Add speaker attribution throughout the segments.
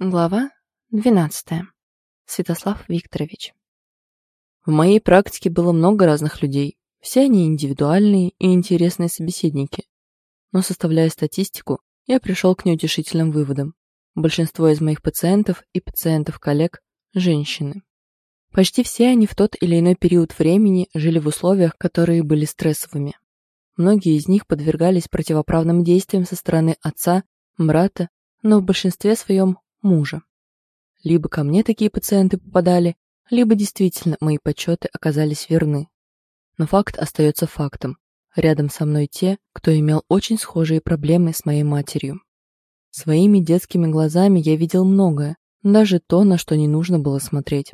Speaker 1: Глава 12. Святослав Викторович.
Speaker 2: В моей практике было много разных людей. Все они индивидуальные и интересные собеседники. Но составляя статистику, я пришел к неутешительным выводам. Большинство из моих пациентов и пациентов-коллег – женщины. Почти все они в тот или иной период времени жили в условиях, которые были стрессовыми. Многие из них подвергались противоправным действиям со стороны отца, брата, но в большинстве своем мужа. Либо ко мне такие пациенты попадали, либо действительно мои подсчеты оказались верны. Но факт остается фактом. Рядом со мной те, кто имел очень схожие проблемы с моей матерью. Своими детскими глазами я видел многое, даже то, на что не нужно было смотреть.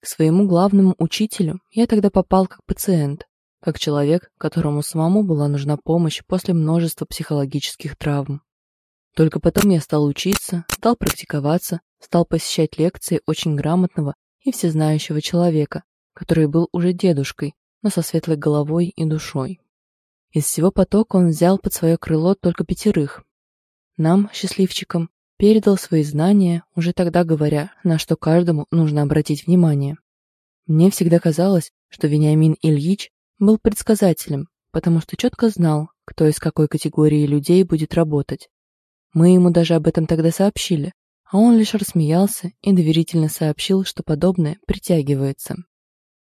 Speaker 2: К своему главному учителю я тогда попал как пациент, как человек, которому самому была нужна помощь после множества психологических травм. Только потом я стал учиться, стал практиковаться, стал посещать лекции очень грамотного и всезнающего человека, который был уже дедушкой, но со светлой головой и душой. Из всего потока он взял под свое крыло только пятерых. Нам, счастливчикам, передал свои знания, уже тогда говоря, на что каждому нужно обратить внимание. Мне всегда казалось, что Вениамин Ильич был предсказателем, потому что четко знал, кто из какой категории людей будет работать. Мы ему даже об этом тогда сообщили, а он лишь рассмеялся и доверительно сообщил, что подобное притягивается.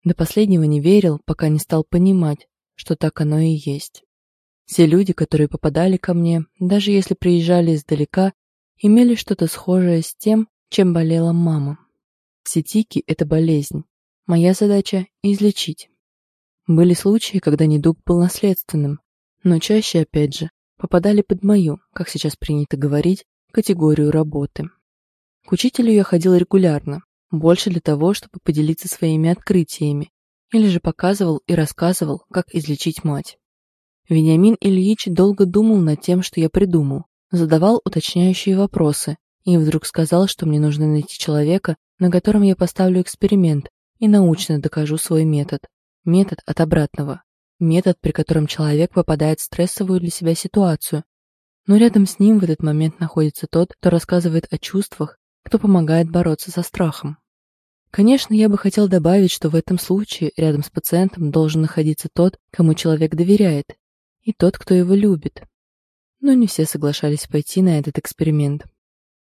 Speaker 2: До последнего не верил, пока не стал понимать, что так оно и есть. Все люди, которые попадали ко мне, даже если приезжали издалека, имели что-то схожее с тем, чем болела мама. Сетики – это болезнь. Моя задача – излечить. Были случаи, когда недуг был наследственным, но чаще, опять же, попадали под мою, как сейчас принято говорить, категорию работы. К учителю я ходил регулярно, больше для того, чтобы поделиться своими открытиями, или же показывал и рассказывал, как излечить мать. Вениамин Ильич долго думал над тем, что я придумал, задавал уточняющие вопросы и вдруг сказал, что мне нужно найти человека, на котором я поставлю эксперимент и научно докажу свой метод. Метод от обратного. Метод, при котором человек попадает в стрессовую для себя ситуацию, но рядом с ним в этот момент находится тот, кто рассказывает о чувствах, кто помогает бороться со страхом. Конечно, я бы хотел добавить, что в этом случае рядом с пациентом должен находиться тот, кому человек доверяет, и тот, кто его любит. Но не все соглашались пойти на этот эксперимент.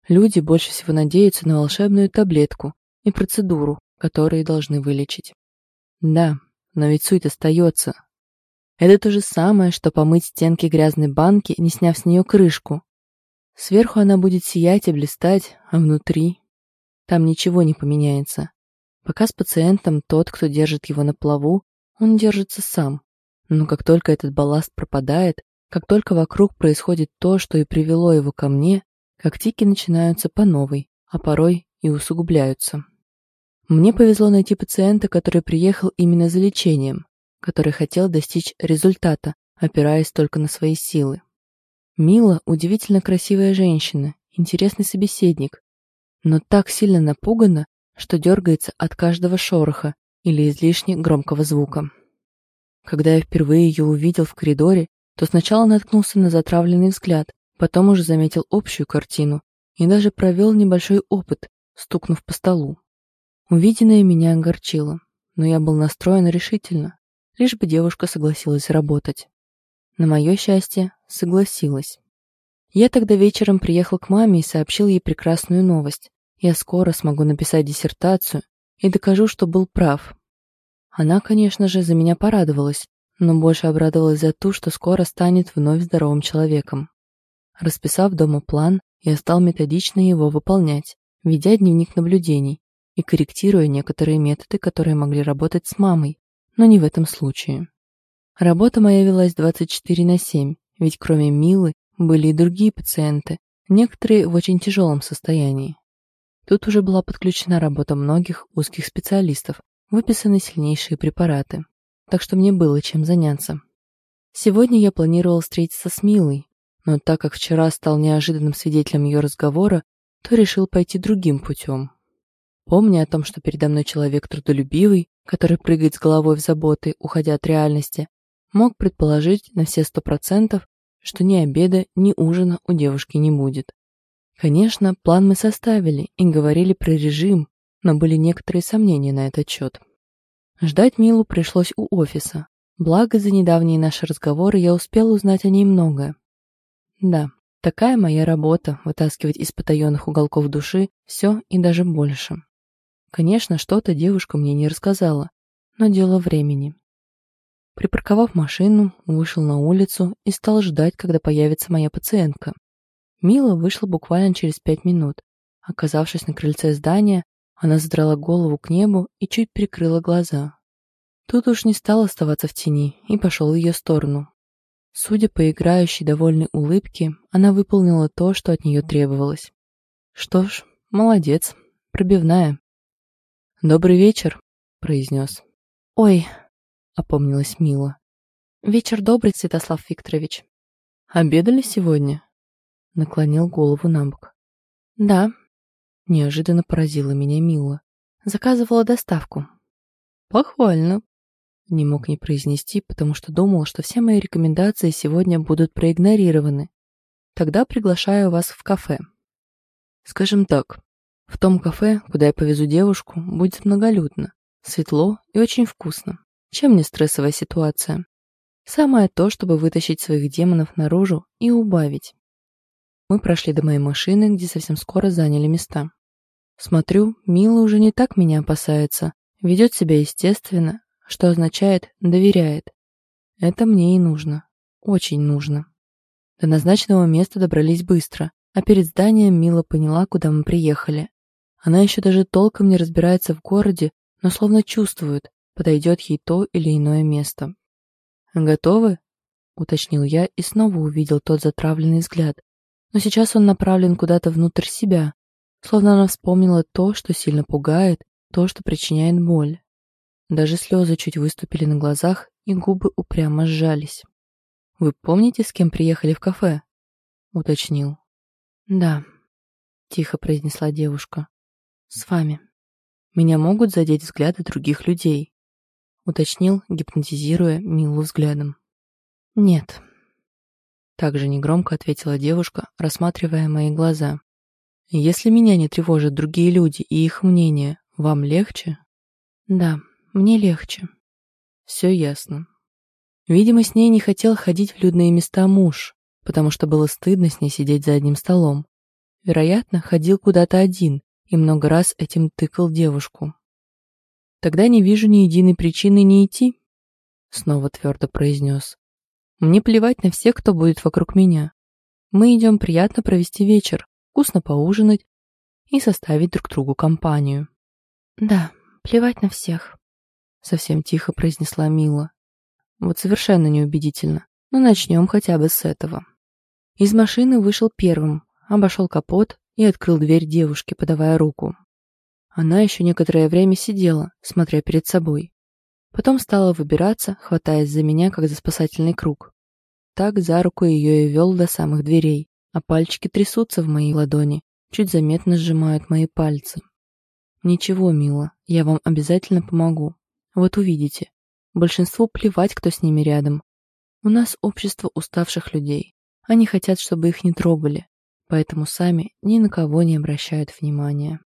Speaker 2: Люди больше всего надеются на волшебную таблетку и процедуру, которые должны вылечить. Да, но ведь суть остается, это то же самое, что помыть стенки грязной банки, не сняв с нее крышку. Сверху она будет сиять и блистать, а внутри... Там ничего не поменяется. Пока с пациентом тот, кто держит его на плаву, он держится сам. Но как только этот балласт пропадает, как только вокруг происходит то, что и привело его ко мне, как тики начинаются по новой, а порой и усугубляются. Мне повезло найти пациента, который приехал именно за лечением, который хотел достичь результата, опираясь только на свои силы. Мила – удивительно красивая женщина, интересный собеседник, но так сильно напугана, что дергается от каждого шороха или излишне громкого звука. Когда я впервые ее увидел в коридоре, то сначала наткнулся на затравленный взгляд, потом уже заметил общую картину и даже провел небольшой опыт, стукнув по столу. Увиденное меня огорчило, но я был настроен решительно лишь бы девушка согласилась работать. На мое счастье, согласилась. Я тогда вечером приехал к маме и сообщил ей прекрасную новость. Я скоро смогу написать диссертацию и докажу, что был прав. Она, конечно же, за меня порадовалась, но больше обрадовалась за то, что скоро станет вновь здоровым человеком. Расписав дома план, я стал методично его выполнять, ведя дневник наблюдений и корректируя некоторые методы, которые могли работать с мамой, но не в этом случае. Работа моя велась 24 на 7, ведь кроме Милы были и другие пациенты, некоторые в очень тяжелом состоянии. Тут уже была подключена работа многих узких специалистов, выписаны сильнейшие препараты, так что мне было чем заняться. Сегодня я планировал встретиться с Милой, но так как вчера стал неожиданным свидетелем ее разговора, то решил пойти другим путем. Помня о том, что передо мной человек трудолюбивый, который прыгает с головой в заботы, уходя от реальности, мог предположить на все сто процентов, что ни обеда, ни ужина у девушки не будет. Конечно, план мы составили и говорили про режим, но были некоторые сомнения на этот счет. Ждать Милу пришлось у офиса. Благо, за недавние наши разговоры я успела узнать о ней многое. Да, такая моя работа — вытаскивать из потаенных уголков души все и даже больше. Конечно, что-то девушка мне не рассказала, но дело времени. Припарковав машину, вышел на улицу и стал ждать, когда появится моя пациентка. Мила вышла буквально через пять минут. Оказавшись на крыльце здания, она задрала голову к небу и чуть прикрыла глаза. Тут уж не стал оставаться в тени и пошел в ее сторону. Судя по играющей довольной улыбке, она выполнила то, что от нее требовалось. Что ж, молодец, пробивная. «Добрый вечер», — произнес.
Speaker 1: «Ой», —
Speaker 2: опомнилась Мила.
Speaker 1: «Вечер добрый, Святослав Викторович».
Speaker 2: «Обедали сегодня?» Наклонил голову на бок.
Speaker 1: «Да», —
Speaker 2: неожиданно поразила меня Мила.
Speaker 1: «Заказывала доставку».
Speaker 2: «Похвально», не мог не произнести, потому что думал, что все мои рекомендации сегодня будут проигнорированы. Тогда приглашаю вас в кафе. Скажем так, в том кафе, куда я повезу девушку, будет многолюдно, светло и очень вкусно. Чем не стрессовая ситуация? Самое то, чтобы вытащить своих демонов наружу и убавить. Мы прошли до моей машины, где совсем скоро заняли места. Смотрю, Мила уже не так меня опасается, ведет себя естественно, что означает «доверяет». Это мне и нужно. Очень нужно. До назначенного места добрались быстро, а перед зданием Мила поняла, куда мы приехали. Она еще даже толком не разбирается в городе, но словно чувствует, подойдет ей то или иное место. «Готовы?» — уточнил я и снова увидел тот затравленный взгляд. Но сейчас он направлен куда-то внутрь себя, словно она вспомнила то, что сильно пугает, то, что причиняет боль. Даже слезы чуть выступили на глазах, и губы упрямо сжались. «Вы помните, с кем приехали в кафе?» — уточнил.
Speaker 1: «Да», — тихо произнесла девушка. «С вами. Меня могут задеть взгляды других людей», — уточнил, гипнотизируя Милу взглядом. «Нет».
Speaker 2: Также негромко ответила девушка, рассматривая мои глаза. «Если меня не тревожат другие люди и их мнение, вам легче?»
Speaker 1: «Да», мне легче.
Speaker 2: Все ясно. Видимо, с ней не хотел ходить в людные места муж, потому что было стыдно с ней сидеть за одним столом. Вероятно, ходил куда-то один и много раз этим тыкал девушку. «Тогда не вижу ни единой причины не идти», — снова твердо произнес. «Мне плевать на всех, кто будет вокруг меня. Мы идем приятно провести вечер, вкусно поужинать и составить друг другу компанию».
Speaker 1: «Да, плевать на всех»,
Speaker 2: совсем тихо произнесла Мила. Вот совершенно неубедительно. Но начнем хотя бы с этого. Из машины вышел первым, обошел капот и открыл дверь девушке, подавая руку. Она еще некоторое время сидела, смотря перед собой. Потом стала выбираться, хватаясь за меня, как за спасательный круг. Так за руку ее и вел до самых дверей, а пальчики трясутся в моей ладони, чуть заметно сжимают мои пальцы. «Ничего, мила, я вам обязательно помогу. Вот увидите. Большинству плевать, кто с ними рядом. У нас общество уставших людей. Они хотят, чтобы их не трогали, поэтому сами ни на кого не обращают внимания.